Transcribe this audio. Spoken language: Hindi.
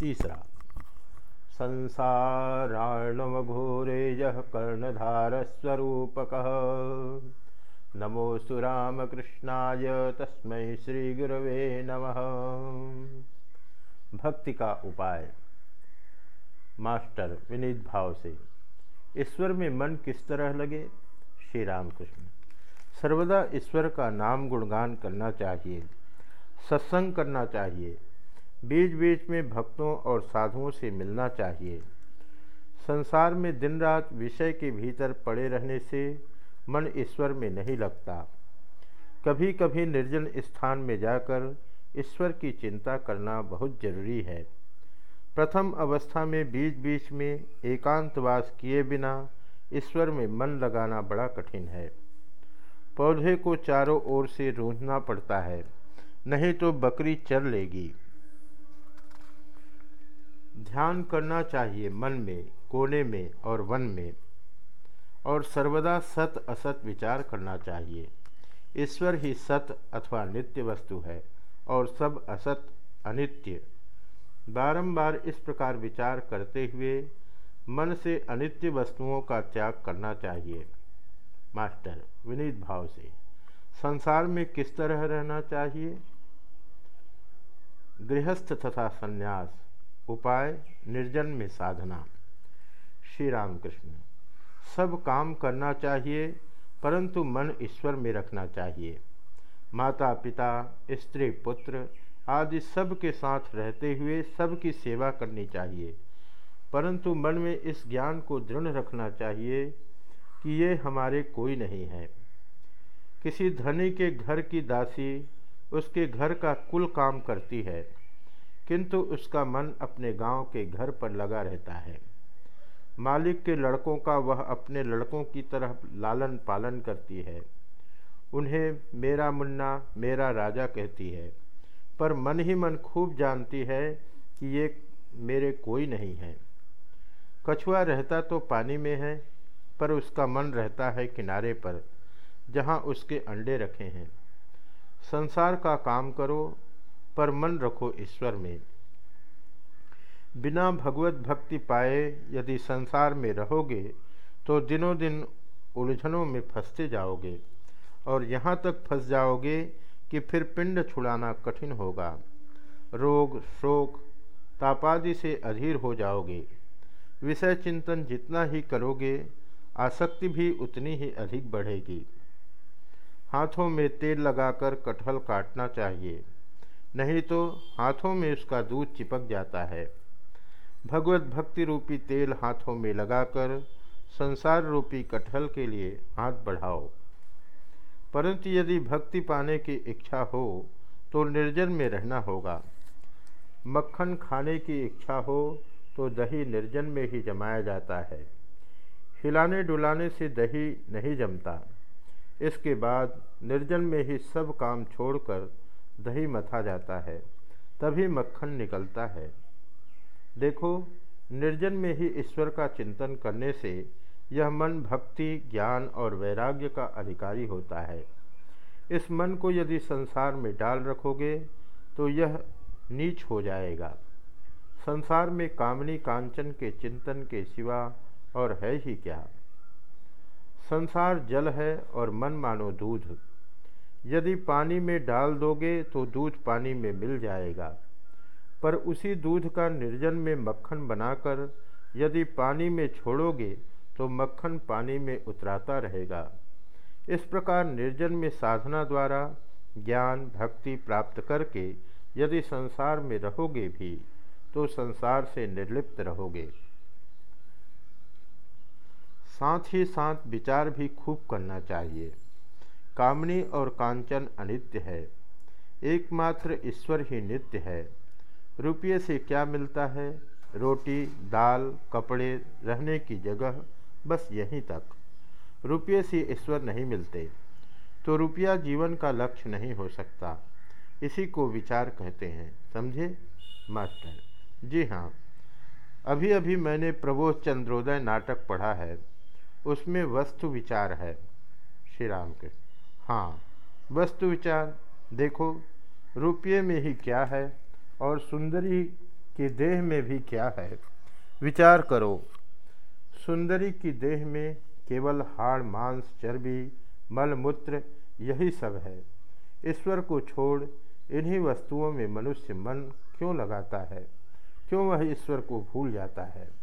तीसरा संसाराणवघोरेज कर्णधारस्वरूपक। नमोस्तु रामकृष्णाय तस्मै श्रीगुरवे नमः। भक्ति का उपाय। मास्टर विनीत भाव से, ईश्वर में मन किस तरह लगे? श्री रामकृष्ण, सर्वदा ईश्वर का नाम गुणगान करना चाहिए, सत्संग करना चाहिए बीच बीच में भक्तों और साधुओं से मिलना चाहिए। संसार में दिन रात विषय के भीतर पड़े रहने से मन ईश्वर में नहीं लगता। कभी कभी निर्जन स्थान में जाकर ईश्वर की चिंता करना बहुत ज़रूरी है। प्रथम अवस्था में बीच बीच में एकांतवास किए बिना ईश्वर में मन लगाना बड़ा कठिन है। पौधे को चारों ओर से रूंझना पड़ता है, नहीं तो बकरी चर लेगी। ध्यान करना चाहिए मन में, कोने में और वन में। और सर्वदा सत असत विचार करना चाहिए। ईश्वर ही सत अथवा नित्य वस्तु है और सब असत अनित्य। बारंबार इस प्रकार विचार करते हुए मन से अनित्य वस्तुओं का त्याग करना चाहिए। मास्टर, विनीत भाव से, संसार में किस तरह रहना चाहिए? गृहस्थ तथा संन्यास उपाय, निर्जन में साधना। श्री राम कृष्ण सब काम करना चाहिए, परंतु मन ईश्वर में रखना चाहिए। माता पिता स्त्री पुत्र आदि सब के साथ रहते हुए सब की सेवा करनी चाहिए। परंतु मन में इस ज्ञान को दृढ़ रखना चाहिए कि ये हमारे कोई नहीं है। किसी धनी के घर की दासी उसके घर का कुल काम करती है। किंतु उसका मन अपने गाँव के घर पर लगा रहता है। मालिक के लड़कों का वह अपने लड़कों की तरह लालन पालन करती है। उन्हें, मेरा मुन्ना मेरा राजा कहती है। पर मन ही मन खूब जानती है कि ये मेरे कोई नहीं है। कछुआ रहता तो पानी में है, पर उसका मन रहता है किनारे पर, जहाँ उसके अंडे रखे हैं। संसार का काम करो पर मन रखो ईश्वर में। बिना भगवत भक्ति पाए यदि संसार में रहोगे तो दिनों दिन उलझनों में फंसते जाओगे और यहाँ तक फंस जाओगे कि फिर पिंड छुड़ाना कठिन होगा। रोग, शोक तापादि से अधीर हो जाओगे। विषय चिंतन जितना ही करोगे, आसक्ति भी उतनी ही अधिक बढ़ेगी। हाथों में तेल लगाकर कटहल काटना चाहिए। नहीं तो हाथों में उसका दूध चिपक जाता है। भगवत भक्ति रूपी तेल हाथों में लगाकर संसार रूपी कटहल के लिए हाथ बढ़ाओ। परंतु यदि भक्ति पाने की इच्छा हो तो निर्जन में रहना होगा। मक्खन खाने की इच्छा हो तो दही निर्जन में ही जमाया जाता है। हिलाने डुलाने से दही नहीं जमता। इसके बाद निर्जन में ही सब काम छोड़कर दही मथा जाता है, तभी मक्खन निकलता है। देखो, निर्जन में ही ईश्वर का चिंतन करने से यह मन भक्ति, ज्ञान और वैराग्य का अधिकारी होता है। इस मन को यदि संसार में डाल रखोगे तो यह नीच हो जाएगा। संसार में कामनी कांचन के चिंतन के सिवा और है ही क्या? संसार जल है और मन मानो दूध। यदि पानी में डाल दोगे तो दूध पानी में मिल जाएगा। पर उसी दूध का निर्जन में मक्खन बनाकर यदि पानी में छोड़ोगे तो मक्खन पानी में उतराता रहेगा। इस प्रकार निर्जन में साधना द्वारा ज्ञान, भक्ति प्राप्त करके यदि संसार में रहोगे भी तो संसार से निर्लिप्त रहोगे। साथ ही साथ विचार भी खूब करना चाहिए। कामनी और कांचन अनित्य है। एकमात्र ईश्वर ही नित्य है। रुपये से क्या मिलता है? रोटी, दाल, कपड़े, रहने की जगह, बस यहीं तक। रुपये से ईश्वर नहीं मिलते तो रुपया जीवन का लक्ष्य नहीं हो सकता। इसी को विचार कहते हैं, समझे? मास्टर, जी हाँ। अभी अभी मैंने प्रबोध चंद्रोदय नाटक पढ़ा है। उसमें वस्तु विचार है। श्री राम के हाँ वस्तु विचार, देखो, रुपये में ही क्या है और सुंदरी के देह में भी क्या है? विचार करो। सुंदरी की देह में केवल हाड़, मांस, चर्बी मलमूत्र यही सब है। ईश्वर को छोड़ इन्हीं वस्तुओं में मनुष्य मन क्यों लगाता है? क्यों वह ईश्वर को भूल जाता है?